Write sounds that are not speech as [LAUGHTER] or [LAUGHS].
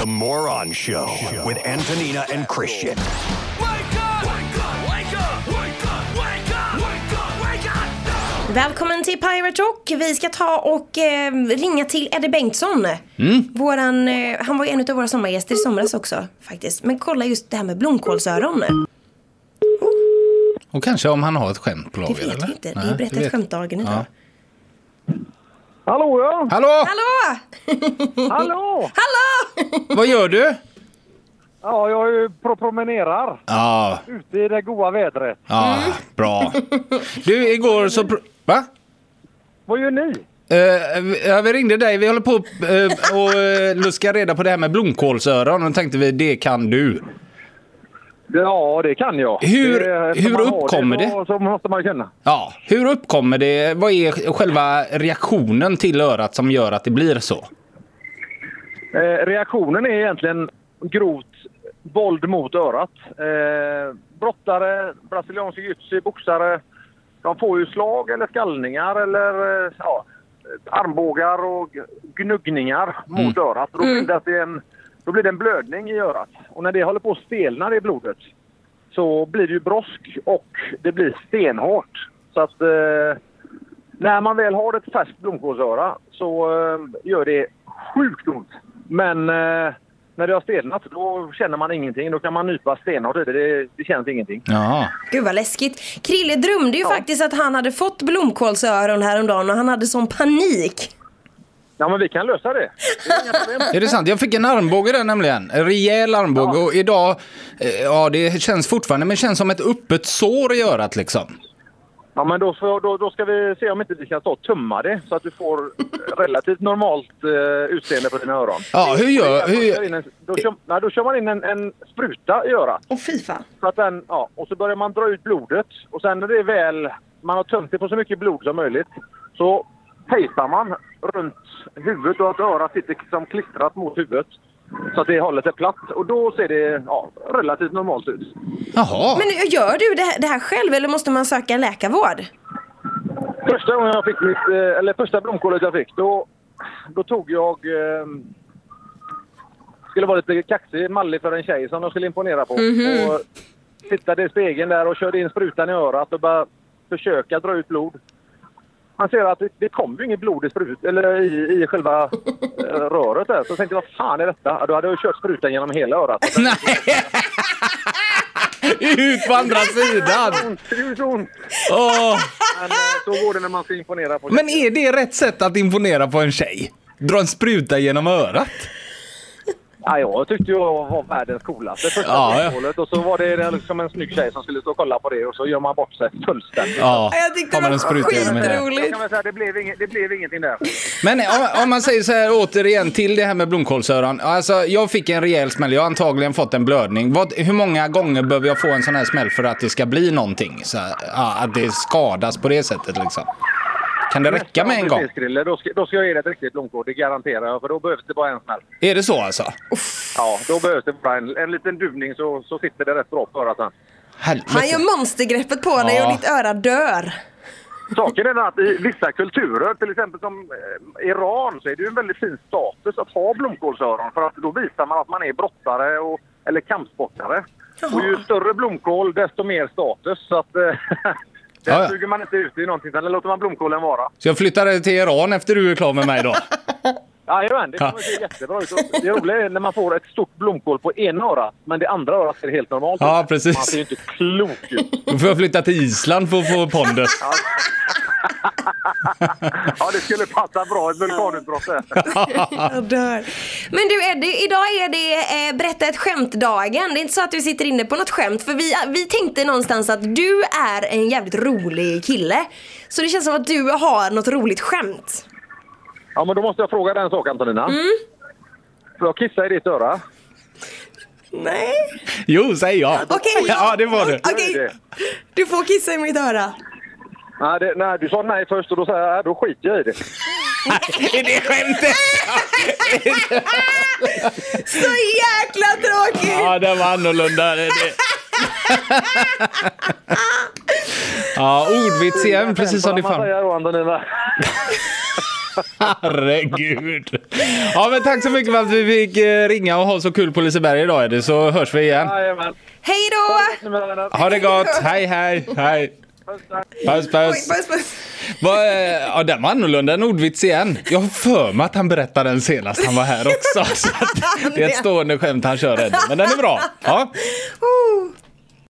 The Moron Show with Antonina and Christian. Välkommen till Pirate Rock. Vi ska ta och eh, ringa till Eddie Bengtsson. Våran, eh, han var ju en av våra sommargäster i somras också faktiskt. Men kolla just det här med blomkålsöron. Och kanske om han har ett skämt på Det lager, vet eller? vi inte. Det Nej, är berättat vet- skämtdagen idag. Ja. Hallå ja! Hallå! Hallå! [LAUGHS] Hallå! Hallå! Vad gör du? Ja, jag är ju pro promenerar Ja, ute i det goda vädret. ja bra. Du, igår så... Va? Vad gör ni? Uh, vi ringde dig. Vi håller på uh, och uh, luska reda på det här med blomkålsöron. Och tänkte vi, det kan du. Ja, det kan jag. Hur- det, hur uppkommer det? Så, så måste man känna. Ja, hur uppkommer det? Vad är själva reaktionen till örat som gör att det blir så? Eh, reaktionen är egentligen grovt våld mot örat. Eh, brottare, brasiliansk jiu-jitsu, boxare. De får ju slag eller skallningar eller eh, ja, armbågar och gnuggningar mot örat. Då, bildas det en, då blir det en blödning i örat. Och när det håller på att stelna i blodet så blir det ju brosk och det blir stenhårt. Så att eh, när man väl har ett färskt blomkålsöra så eh, gör det sjukt ont. Men eh, när det har stelnat då känner man ingenting. Då kan man nypa stenhårt i det. det. Det känns ingenting. Ja. Gud vad läskigt. Krille drömde ju faktiskt att han hade fått blomkålsöron häromdagen och han hade sån panik. Ja, men vi kan lösa det. Det är det sant? Jag fick en armbåge där nämligen. En rejäl armbåge. Och idag, eh, ja det känns fortfarande, men känns som ett öppet sår i örat liksom. Ja, men då, får, då, då ska vi se om inte vi kan ta och tumma det så att du får relativt normalt eh, utseende på dina öron. Ja, hur gör... Då kör, Hur, en, då, kör, nej, då kör man in en, en spruta i örat. Åh fy fan. Så att den, ja, och så börjar man dra ut blodet. Och sen när det är väl, man har tömt det på så mycket blod som möjligt, så tejpar man runt huvudet och att örat sitter som klistrat mot huvudet. Så att det håller sig platt. Och då ser det ja, relativt normalt ut. jaha. Men gör du det här, det här själv eller måste man söka läkarvård? Första gången jag fick mitt, eh, eller första blomkålet jag fick, då, då tog jag... Eh, skulle vara lite kaxig, mallig för en tjej som jag skulle imponera på. Och tittade i spegeln där och körde in sprutan i örat och bara försöka dra ut blod. Man ser att det, det kommer ju inget blod i, sprut, eller i, i själva eh, [LAUGHS] röret där. Så jag tänkte vad fan är detta? Då hade jag kört sprutan genom hela örat. [LAUGHS] Nej! Ut på andra sidan! Det gjorde så ont. Men eh, så går det när man ska imponera på Men är det rätt sätt att imponera på en tjej? Dra en spruta genom örat? Ja, jag tyckte jag var världens coolaste första Ja, ja. Och så var det liksom en snygg tjej som skulle stå och kolla på det och så gör man bort sig fullständigt. Ja, Jag tyckte kommer det var skitroligt. säga, det blev, inget, det blev ingenting där. Men om, om man säger så här återigen till det här med blomkålsöron. Alltså, jag fick en rejäl smäll. Jag har antagligen fått en blödning. Vad, hur många gånger behöver jag få en sån här smäll för att det ska bli någonting? Så, att det skadas på det sättet liksom. Kan det räcka med en gång? Grille, då, ska, då ska jag ge dig ett riktigt blomkål, det garanterar jag. För då behövs det bara en smäll. Är det så alltså? Ja, då behövs det bara en, en liten duvning så, så sitter det rätt bra på örat sen. Helvete. Han gör monstergreppet på dig Ja. och ditt öra dör. Saken är att i vissa kulturer, till exempel som eh, Iran, så är det ju en väldigt fin status att ha blomkålsöron. För att då visar man att man är brottare och, eller kampsportare. Och ju större blomkål, desto mer status. Så att eh, [LAUGHS] den Ja, ja. suger man inte ut i någonting, utan den låter man blomkålen vara. Så jag flyttar till Iran efter du är klar med mig då? [LAUGHS] Jajamän, det kommer Ja. se jättebra ut. Och Det roliga är när man får ett stort blomkål på ena örat, men det andra örat ser helt normalt Ja, ut. precis. Man ser ju inte klok ut. Då får jag flytta till Island för att få pondus. Ja, [LAUGHS] det skulle passa bra, ett vulkanutbrott där. Jag dör. Men du Eddie, idag är det eh, berätta ett skämt-dagen. Det är inte så att du sitter inne på något skämt. För vi, vi tänkte någonstans att du är en jävligt rolig kille. Så det känns som att du har något roligt skämt. Ja, men då måste jag fråga dig en sak, Antonina. Mm. Får jag kissa i ditt öra? Nej. Jo, säger jag. Okej. [LAUGHS] Ja, det var det. Okej, Det. du får kissa i mitt öra. Nej, det, nej, du sa nej först och då jag nej, då skiter jag i det. [LAUGHS] Är det skämtet? Så jäkla tråkigt! Ja, det var annorlunda. Det, det. Ja, ordvits igen, precis som då, Antonina? Herregud. Ja, men tack så mycket för att vi fick eh, ringa och ha så kul på Liseberg idag Eddie, så hörs vi igen. Hej då! Ha det gott, hej hej, hej. Puss puss. puss, puss. Va, eh, ja, den var annorlunda än ordvits igen. Jag har för mig att han berättade den senast han var här också. [LAUGHS] Det är ett stående skämt han kör Eddie, men den är bra. Ja.